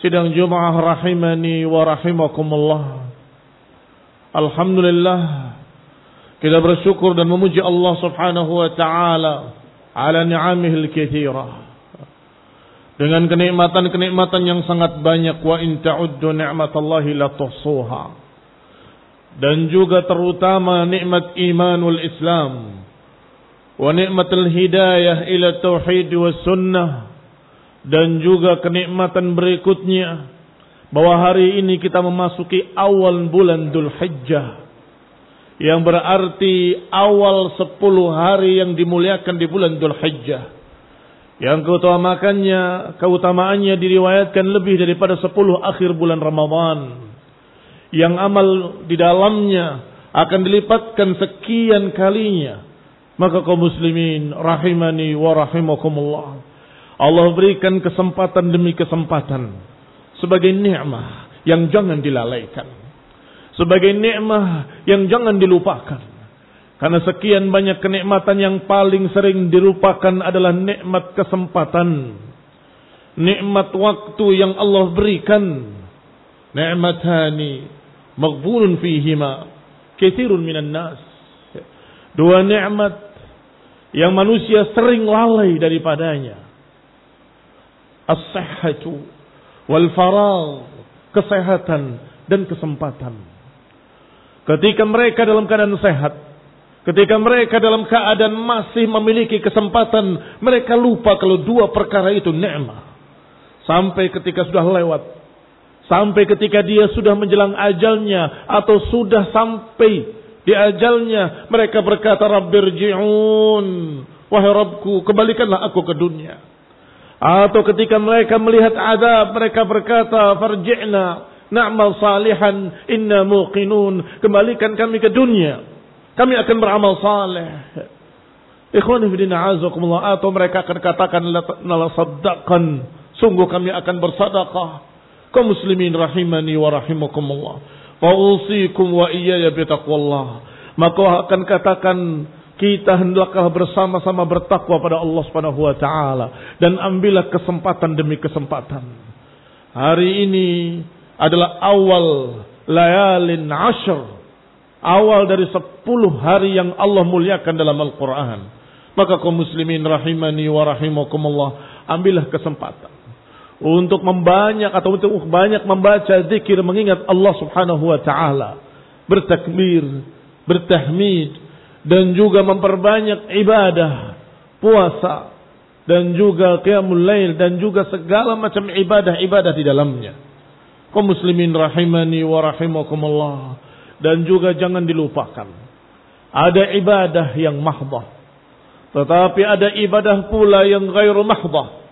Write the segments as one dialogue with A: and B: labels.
A: sidang Jumat rahimani wa rahimakumullah. Alhamdulillah kita bersyukur dan memuji Allah Subhanahu wa taala ala ni'amihil katsira. Dengan kenikmatan-kenikmatan yang sangat banyak wa in ta'uddu ni'matallahi la tuhsuha. Dan juga terutama nikmat imanul Islam wa nikmatul hidayah ila tauhid was sunnah dan juga kenikmatan berikutnya bahwa hari ini kita memasuki awal bulan Dhul Hijjah yang berarti awal 10 hari yang dimuliakan di bulan Dhul Hijjah yang keutamakannya keutamaannya diriwayatkan lebih daripada 10 akhir bulan Ramadan yang amal di dalamnya akan dilipatkan sekian kalinya. Maka kaum muslimin rahimani wa rahimakumullah Allah berikan kesempatan demi kesempatan sebagai nikmah yang jangan dilalaikan. Sebagai nikmah yang jangan dilupakan. Karena sekian banyak kenikmatan yang paling sering dilupakan adalah nikmat kesempatan. Nikmat waktu yang Allah berikan. Ni'matani maghbulun fihima kathirun minan nas. Dua nikmat yang manusia sering lalai daripadanya as-sihhatu wal faragh, kesehatan dan kesempatan. Ketika mereka dalam keadaan sehat, ketika mereka dalam keadaan masih memiliki kesempatan, mereka lupa kalau dua perkara itu nikmat. Sampai ketika sudah lewat, sampai ketika dia sudah menjelang ajalnya atau sudah sampai di ajalnya, mereka berkata Rabbirji'un, wahai Rabbku, kembalikanlah aku ke dunia. Atau ketika mereka melihat azab, mereka berkata, "Farji'na na'mal salihan inna muqinun." Kembalikan kami ke dunia. Kami akan beramal saleh. Ikhwani fi azakumullah atau mereka akan katakan la. Sungguh kami akan bersedekah. Kaum muslimin rahimani wa rahimakumullah. Wa wa iyaya bitaqwallah. Maka akan katakan kita hendaklah bersama-sama bertakwa pada Allah Subhanahu wa taala dan ambillah kesempatan demi kesempatan. Hari ini adalah awal layalin ashar. Awal dari sepuluh hari yang Allah muliakan dalam Al-Quran. Maka kaum muslimin rahimani wa rahimakumullah, ambillah kesempatan untuk membanyak atau untuk banyak membaca zikir mengingat Allah Subhanahu wa taala, bertakbir, bertahmid dan juga memperbanyak ibadah, puasa dan juga qiyamul lail dan juga segala macam ibadah-ibadah di dalamnya. Kaum muslimin rahimani wa rahimakumullah dan juga jangan dilupakan ada ibadah yang mahdah tetapi ada ibadah pula yang gairu mahdah.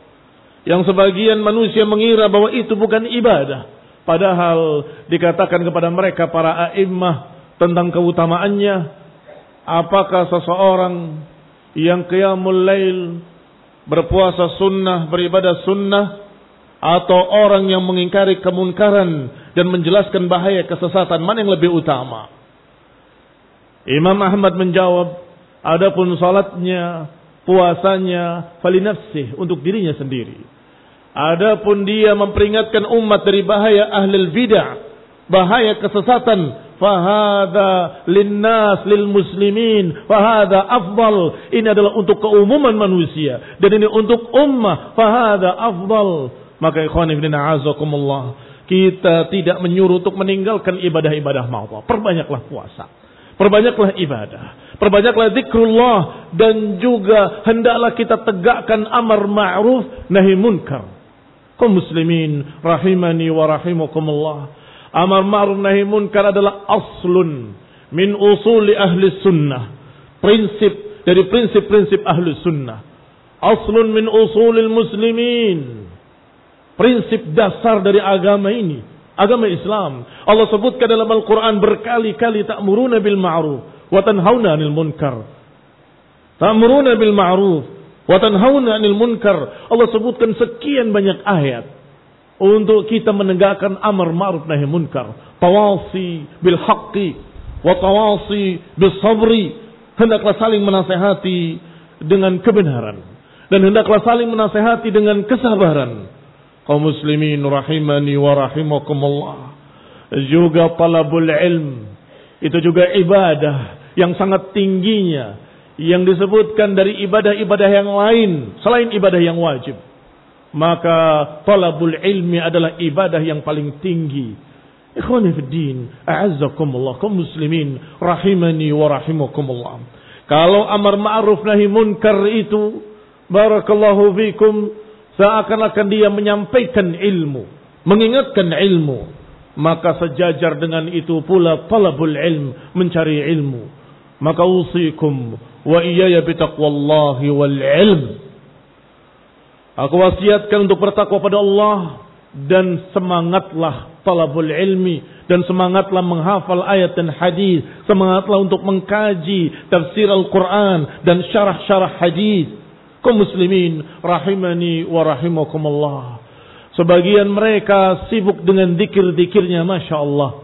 A: Yang sebagian manusia mengira bahwa itu bukan ibadah. Padahal dikatakan kepada mereka para a'immah tentang keutamaannya. Apakah seseorang yang qiyamul lail berpuasa sunnah, beribadah sunnah. Atau orang yang mengingkari kemunkaran dan menjelaskan bahaya kesesatan. Mana yang lebih utama? Imam Ahmad menjawab, Adapun salatnya, puasanya, falinafsih untuk dirinya sendiri. Adapun dia memperingatkan umat dari bahaya ahli bid'ah, bahaya kesesatan, fahada linnas lil muslimin, fahada afdal. Ini adalah untuk keumuman manusia dan ini untuk ummah, fahada afdal. Maka ikhwan ibn a'azakumullah, kita tidak menyuruh untuk meninggalkan ibadah-ibadah maupun Perbanyaklah puasa. Perbanyaklah ibadah. Perbanyaklah zikrullah. Dan juga hendaklah kita tegakkan amar ma'ruf nahi munkar. Kau muslimin rahimani wa rahimakumullah. Amar ma'ruf nahi munkar adalah aslun min usuli ahli sunnah. Prinsip dari prinsip-prinsip ahli sunnah. Aslun min usulil muslimin. Prinsip dasar dari agama ini agama Islam. Allah sebutkan dalam Al-Quran berkali-kali ta'muruna bil ma'ruf wa tanhauna 'anil munkar. Ta'muruna bil ma'ruf wa tanhauna 'anil munkar. Allah sebutkan sekian banyak ayat untuk kita menegakkan amar ma'ruf nahi munkar. Tawasi bil haqqi wa tawasi bil sabri. Hendaklah saling menasehati dengan kebenaran dan hendaklah saling menasehati dengan kesabaran kaum muslimin rahimani wa rahimakumullah. Juga talabul ilm. Itu juga ibadah yang sangat tingginya. Yang disebutkan dari ibadah-ibadah yang lain. Selain ibadah yang wajib. Maka talabul ilmi adalah ibadah yang paling tinggi. Ikhwani fiddin. A'azzakumullah. Kaum muslimin. Rahimani wa rahimakumullah. Kalau amar ma'ruf nahi munkar itu. Barakallahu fikum Seakan-akan dia menyampaikan ilmu, mengingatkan ilmu. Maka sejajar dengan itu pula talabul ilm, mencari ilmu. Maka usikum wa iyaya bitaqwallahi wal ilm. Aku wasiatkan untuk bertakwa pada Allah dan semangatlah talabul ilmi dan semangatlah menghafal ayat dan hadis, semangatlah untuk mengkaji tafsir Al-Qur'an dan syarah-syarah hadis kaum muslimin rahimani wa rahimakumullah. Sebagian mereka sibuk dengan dikir-dikirnya Masya Allah.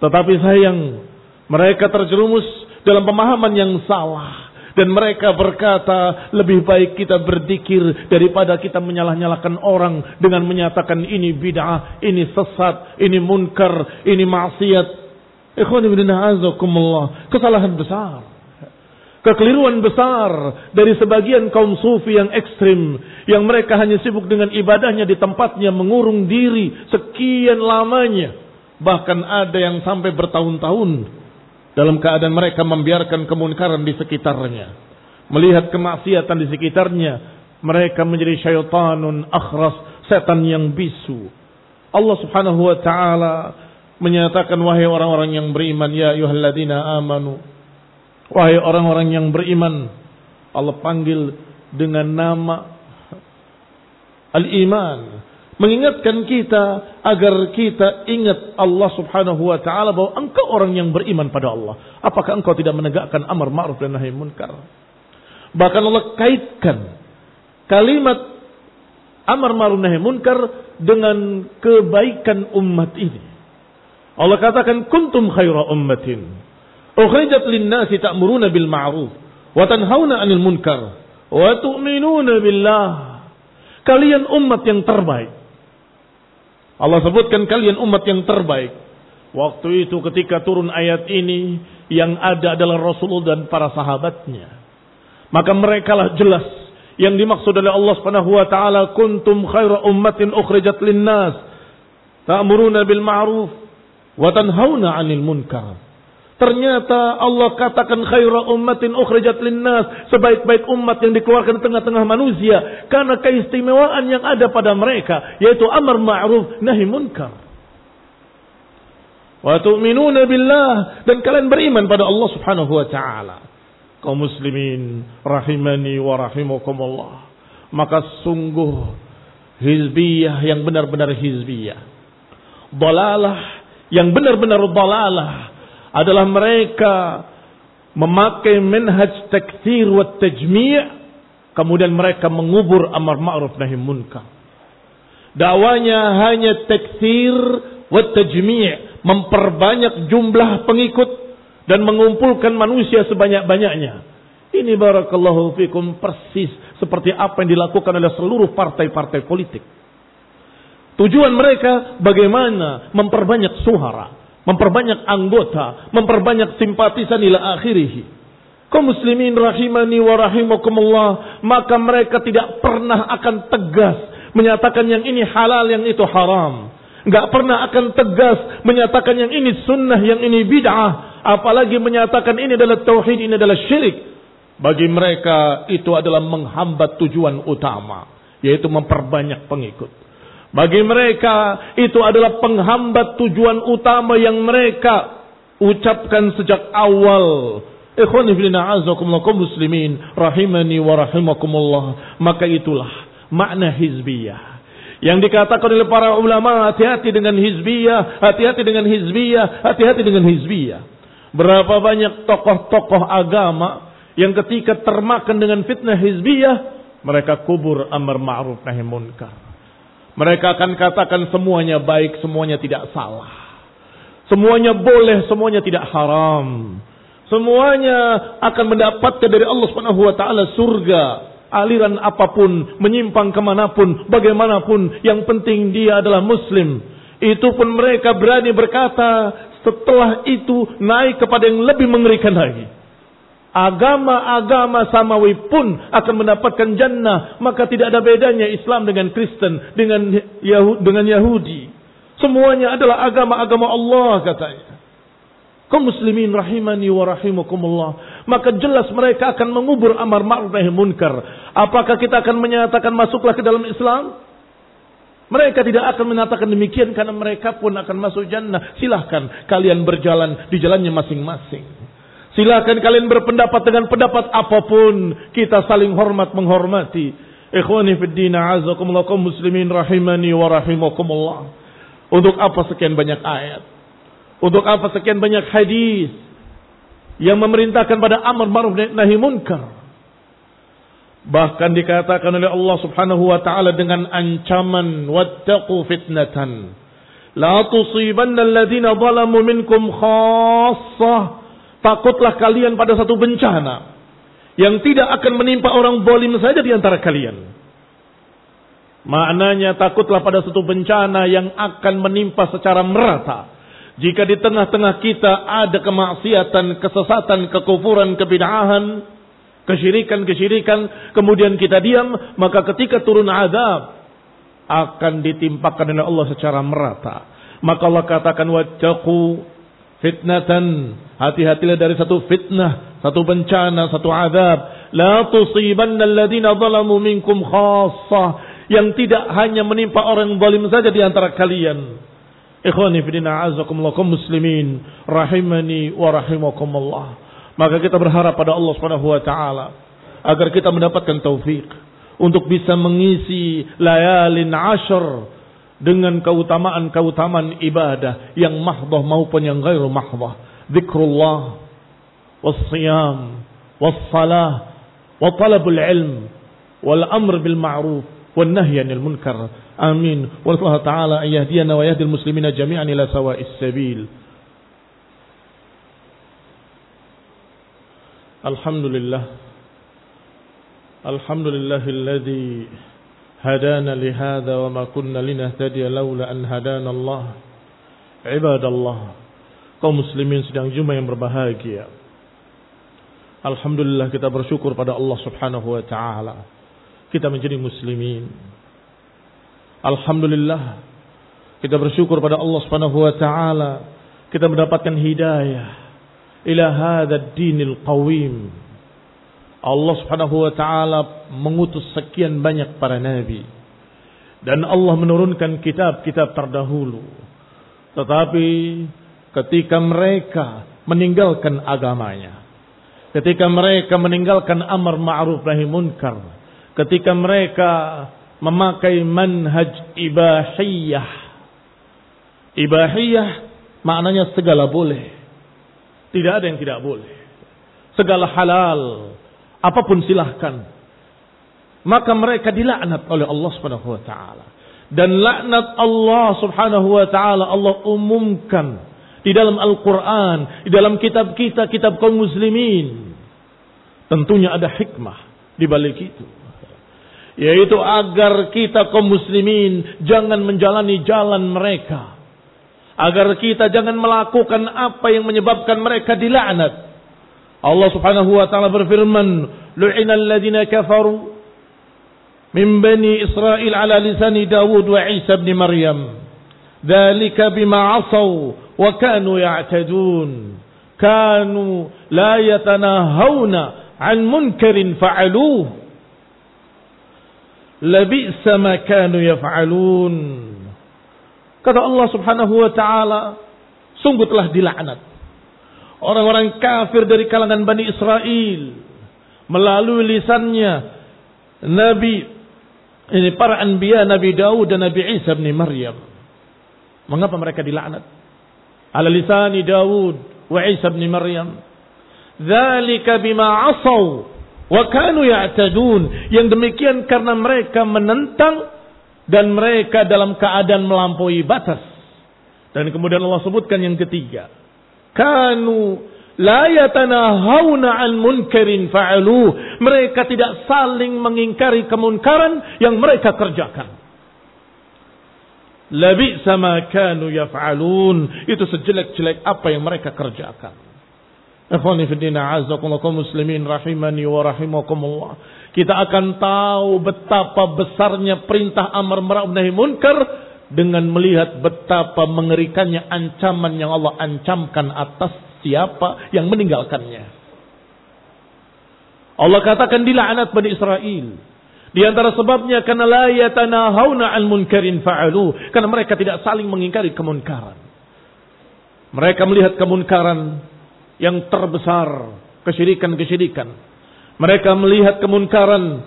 A: Tetapi sayang mereka terjerumus dalam pemahaman yang salah. Dan mereka berkata lebih baik kita berzikir daripada kita menyalah-nyalahkan orang dengan menyatakan ini bid'ah, ini sesat, ini munkar, ini maksiat. Kesalahan besar kekeliruan besar dari sebagian kaum sufi yang ekstrim yang mereka hanya sibuk dengan ibadahnya di tempatnya mengurung diri sekian lamanya bahkan ada yang sampai bertahun-tahun dalam keadaan mereka membiarkan kemunkaran di sekitarnya. Melihat kemaksiatan di sekitarnya mereka menjadi syaitanun akhras setan yang bisu. Allah Subhanahu wa taala menyatakan wahai orang-orang yang beriman ya ayyuhalladzina amanu. Wahai orang-orang yang beriman, Allah panggil dengan nama Al-Iman. Mengingatkan kita agar kita ingat Allah subhanahu wa ta'ala bahwa engkau orang yang beriman pada Allah. Apakah engkau tidak menegakkan amar ma'ruf dan nahi munkar? Bahkan Allah kaitkan kalimat amar ma'ruf nahi munkar dengan kebaikan umat ini. Allah katakan kuntum khaira ummatin Ukhrijat lin-nasi ta'muruna bil ma'ruf wa tanhauna 'anil munkar wa tu'minuna billah. Kalian umat yang terbaik. Allah sebutkan kalian umat yang terbaik. Waktu itu ketika turun ayat ini yang ada adalah Rasulullah dan para sahabatnya. Maka mereka lah jelas yang dimaksud oleh Allah Subhanahu wa taala kuntum khaira ummatin ukhrijat linnas ta'muruna bil ma'ruf wa tanhauna 'anil munkar. Ternyata Allah katakan khaira ummatin ukhrijat linnas, sebaik-baik umat yang dikeluarkan di tengah-tengah manusia karena keistimewaan yang ada pada mereka yaitu amar ma'ruf nahi munkar. Wa tu'minuna billah dan kalian beriman pada Allah Subhanahu wa taala. Kaum muslimin rahimani wa rahimakumullah. Maka sungguh hizbiyah yang benar-benar hizbiyah. Dalalah yang benar-benar dalalah adalah mereka memakai manhaj takfir wa tajmi' kemudian mereka mengubur amar ma'ruf nahi munkar. Dakwanya hanya takfir wa tajmi' memperbanyak jumlah pengikut dan mengumpulkan manusia sebanyak-banyaknya. Ini barakallahu fikum persis seperti apa yang dilakukan oleh seluruh partai-partai politik. Tujuan mereka bagaimana memperbanyak suara, memperbanyak anggota, memperbanyak simpatisan ila akhirih. Kaum muslimin rahimani wa rahimakumullah, maka mereka tidak pernah akan tegas menyatakan yang ini halal, yang itu haram. Enggak pernah akan tegas menyatakan yang ini sunnah, yang ini bid'ah. Apalagi menyatakan ini adalah tauhid, ini adalah syirik. Bagi mereka itu adalah menghambat tujuan utama. Yaitu memperbanyak pengikut. Bagi mereka itu adalah penghambat tujuan utama yang mereka ucapkan sejak awal. Muslimin rahimani wa. Maka itulah makna hizbiyah. Yang dikatakan oleh para ulama hati-hati dengan hizbiyah, hati-hati dengan hizbiyah, hati-hati dengan hizbiyah. Berapa banyak tokoh-tokoh agama yang ketika termakan dengan fitnah hizbiyah, mereka kubur amar ma'ruf nahi munkar. Mereka akan katakan semuanya baik, semuanya tidak salah. Semuanya boleh, semuanya tidak haram. Semuanya akan mendapatkan dari Allah Subhanahu wa taala surga. Aliran apa pun, menyimpang ke mana pun, bagaimanapun, yang penting dia adalah muslim. Itu pun mereka berani berkata setelah itu naik kepada yang lebih mengerikan lagi agama-agama samawi pun akan mendapatkan jannah, maka tidak ada bedanya Islam dengan Kristen, dengan Yahudi, dengan Yahudi. Semuanya adalah agama-agama Allah katanya. Kau muslimin rahimani wa rahimakumullah. Maka jelas mereka akan mengubur amar ma'ruf nahi munkar. Apakah kita akan menyatakan masuklah ke dalam Islam? Mereka tidak akan menyatakan demikian karena mereka pun akan masuk jannah. Silahkan kalian berjalan di jalannya masing-masing. Silakan kalian berpendapat dengan pendapat apa pun. Kita saling hormat menghormati. Ikhwani fid din azakumullah kaum muslimin rahimani wa rahimakumullah. Untuk apa sekian banyak ayat? Untuk apa sekian banyak hadis yang memerintahkan pada amar ma'ruf nahi munkar? Bahkan dikatakan oleh Allah Subhanahu wa taala dengan ancaman wattaqu fitnatan la tusibanna alladhina zalamu minkum khassah Takutlah kalian pada satu bencana yang tidak akan menimpa orang bolim saja di antara kalian. Maknanya takutlah pada satu bencana yang akan menimpa secara merata. Jika di tengah-tengah kita ada kemaksiatan, kesesatan, kekufuran, kebid'ahan, kesyirikan-kesyirikan, kemudian kita diam, maka ketika turun azab akan ditimpakan oleh Allah secara merata. Maka Allah katakan wattaqu fitnatan. Hati-hatilah dari satu fitnah satu bencana satu azab. La tusibanna alladhina zalamu minkum khassah yang tidak hanya menimpa orang zalim saja di antara kalian. Ikhwani fillah azakumullah muslimin rahimani wa rahimakumullah. Maka kita berharap pada Allah Subhanahu wa taala agar kita mendapatkan taufik untuk bisa mengisi layalin ashar dengan keutamaan-keutamaan ibadah yang mahdoh maupun yang gairu mahdoh. Zikrullah, wassiyam, wassalah, wa talabul ilm, wal amr bil ma'ruf, wal nahy anil munkar. Amin. Wallahu ta'ala an yahdiyana wa yahdi muslimina jami'an ila sawa'is sabil. Alhamdulillah. Alhamdulillahilladzi هدانا لهذا وما كنا لنهتدي لولا أن هدانا الله عباد الله kaum muslimin sedang jumpa yang berbahagia Alhamdulillah kita bersyukur pada Allah Subhanahu wa taala. Kita menjadi muslimin. Alhamdulillah kita bersyukur pada Allah Subhanahu wa taala. Kita mendapatkan hidayah ila hadzal dinil qawim. Allah Subhanahu wa taala mengutus sekian banyak para nabi dan Allah menurunkan kitab-kitab terdahulu. Tetapi ketika mereka meninggalkan agamanya, ketika mereka meninggalkan amar ma'ruf nahi munkar, ketika mereka memakai manhaj ibahiyah. Ibahiyah maknanya segala boleh. Tidak ada yang tidak boleh. Segala halal, apa pun silahkan. Maka mereka dilaknat oleh Allah Subhanahu wa taala. Dan laknat Allah Subhanahu wa taala Allah umumkan di dalam Al-Qur'an, di dalam kitab kita, kitab kaum muslimin. Tentunya ada hikmah di balik itu. Yaitu agar kita kaum muslimin jangan menjalani jalan mereka. Agar kita jangan melakukan apa yang menyebabkan mereka dilaknat. Allah Subhanahu wa taala berfirman, "Lu'ina alladziina kafaru min bani Israil ala lisani Dawud wa Isa bin Maryam." Dzalika bima 'asaw wa kanu ya'tadun. Kanu la yatanahawna 'an munkarin fa'aluhu. Labi'sa ma kanu yaf'alun. Kata Allah Subhanahu wa taala, sungguh telah dilaknat orang-orang kafir dari kalangan Bani Israel melalui lisannya Nabi ini para anbiya Nabi Daud dan Nabi Isa bin Maryam. Mengapa mereka dilaknat? Ala lisani Daud wa Isa bin Maryam. Dzalika bima asaw wa kanu ya'tadun. Yang demikian karena mereka menentang dan mereka dalam keadaan melampaui batas. Dan kemudian Allah sebutkan yang ketiga kanu la yatanahawna an munkarin fa'alu. Mereka tidak saling mengingkari kemunkaran yang mereka kerjakan. Labi sama kanu yaf'alun. Itu sejelek-jelek apa yang mereka kerjakan. Ikhwani fiddina azakumullah muslimin rahimani wa rahimakumullah. Kita akan tahu betapa besarnya perintah amar ma'ruf nahi munkar dengan melihat betapa mengerikannya ancaman yang Allah ancamkan atas siapa yang meninggalkannya. Allah katakan dilaknat Bani Israel. Di antara sebabnya karena la yatanahawna an munkarin fa'alu. Karena mereka tidak saling mengingkari kemunkaran. Mereka melihat kemunkaran yang terbesar. Kesyirikan-kesyirikan. Mereka melihat kemunkaran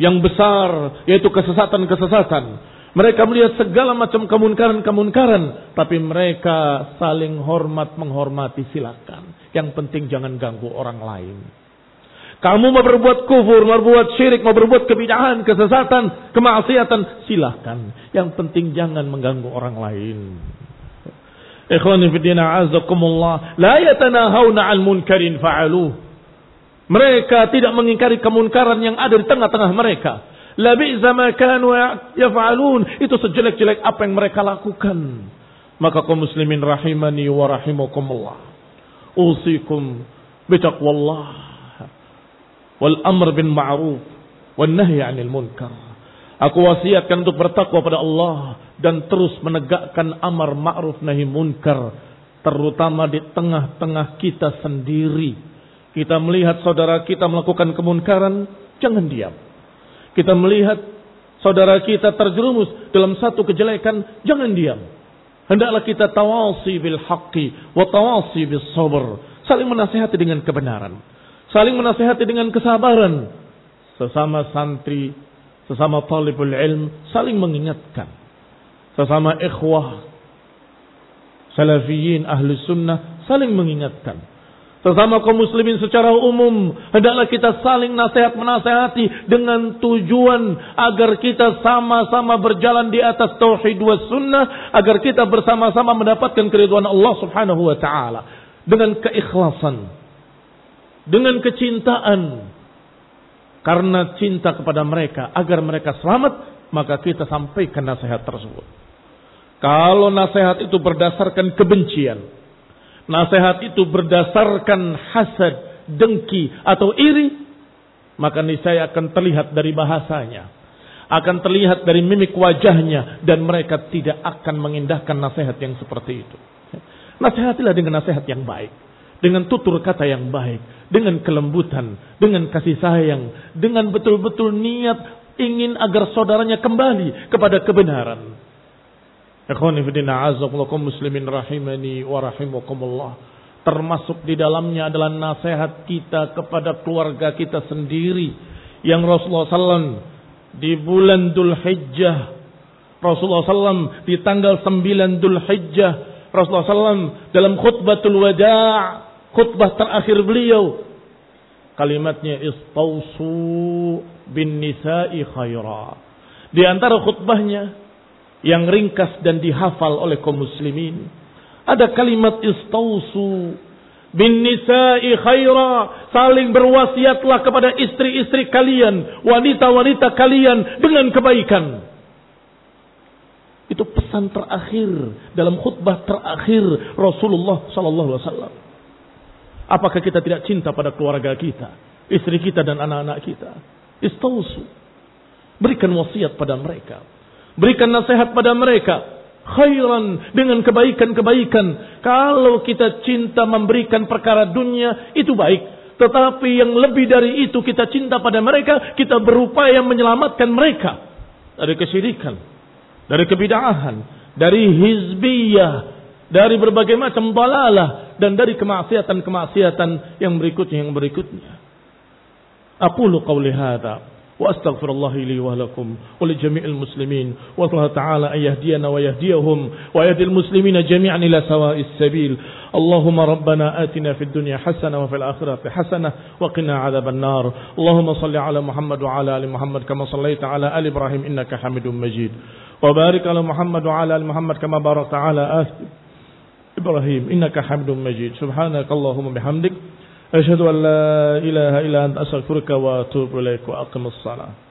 A: yang besar. Yaitu kesesatan-kesesatan mereka melihat segala macam kemunkaran-kemunkaran. Tapi mereka saling hormat menghormati silakan. Yang penting jangan ganggu orang lain. Kamu mau berbuat kufur, mau berbuat syirik, mau berbuat kebidahan, kesesatan, kemaksiatan, silahkan. Yang penting jangan mengganggu orang lain. Ikhwani fiddina azakumullah. La yatanahawna al munkarin fa'aluh. Mereka tidak mengingkari kemunkaran yang ada di tengah-tengah mereka. Labi ma kanu yaf'alun. Itu sejelek-jelek apa yang mereka lakukan. Maka kaum muslimin rahimani wa rahimakumullah. Usikum bitaqwallah. Wal amr bin ma'ruf. Wal nahi anil munkar. Aku wasiatkan untuk bertakwa pada Allah. Dan terus menegakkan amar ma'ruf nahi munkar. Terutama di tengah-tengah kita sendiri. Kita melihat saudara kita melakukan kemunkaran. Jangan diam kita melihat saudara kita terjerumus dalam satu kejelekan, jangan diam. Hendaklah kita tawasi bil haqqi wa tawasi bis sabr. Saling menasihati dengan kebenaran. Saling menasihati dengan kesabaran. Sesama santri, sesama talibul ilm, saling mengingatkan. Sesama ikhwah, salafiyin, ahli sunnah, saling mengingatkan Sesama kaum muslimin secara umum, hendaklah kita saling nasihat menasehati dengan tujuan agar kita sama-sama berjalan di atas tauhid wa sunnah, agar kita bersama-sama mendapatkan keriduan Allah Subhanahu wa taala dengan keikhlasan, dengan kecintaan. Karena cinta kepada mereka agar mereka selamat, maka kita sampaikan nasihat tersebut. Kalau nasihat itu berdasarkan kebencian, Nasihat itu berdasarkan hasad dengki atau iri, maka niscaya akan terlihat dari bahasanya. Akan terlihat dari mimik wajahnya. Dan mereka tidak akan mengindahkan nasihat yang seperti itu. Nasihatilah dengan nasihat yang baik. Dengan tutur kata yang baik. Dengan kelembutan. Dengan kasih sayang. Dengan betul-betul niat ingin agar saudaranya kembali kepada kebenaran. Ikhwanifidina azakullakum muslimin rahimani wa rahimakumullah. Termasuk di dalamnya adalah nasihat kita kepada keluarga kita sendiri. Yang Rasulullah SAW di bulan Dhul Hijjah. Rasulullah SAW di tanggal 9 Dhul Hijjah. Rasulullah SAW dalam khutbatul wada' khutbah terakhir beliau. Kalimatnya istausu bin nisa'i khaira. Di antara khutbahnya yang ringkas dan dihafal oleh kaum muslimin. Ada kalimat istausu bin nisa'i khaira. Saling berwasiatlah kepada istri-istri kalian, wanita-wanita kalian dengan kebaikan. Itu pesan terakhir dalam khutbah terakhir Rasulullah sallallahu alaihi wasallam. Apakah kita tidak cinta pada keluarga kita, istri kita dan anak-anak kita? Istausu. Berikan wasiat pada mereka Berikan nasihat pada mereka. Khairan dengan kebaikan-kebaikan. Kalau kita cinta memberikan perkara dunia, itu baik. Tetapi yang lebih dari itu kita cinta pada mereka, kita berupaya menyelamatkan mereka dari kesyirikan, dari kebidahan, dari hizbiyah, dari berbagai macam balalah dan dari kemaksiatan-kemaksiatan yang berikutnya yang berikutnya. Aku qawli hadza وأستغفر الله لي ولكم ولجميع المسلمين والله تعالى أن يهدينا ويهديهم ويهدي المسلمين جميعا إلى سواء السبيل. اللهم ربنا آتنا في الدنيا حسنة وفي الآخرة حسنة وقنا عذاب النار. اللهم صل على محمد وعلى آل محمد كما صليت على آل إبراهيم إنك حميد مجيد. وبارك على محمد وعلى آل محمد كما باركت على آل إبراهيم إنك حميد مجيد. سبحانك اللهم بحمدك أشهد أن لا إله إلا أنت أستغفرك وأتوب إليك وأقم الصلاة.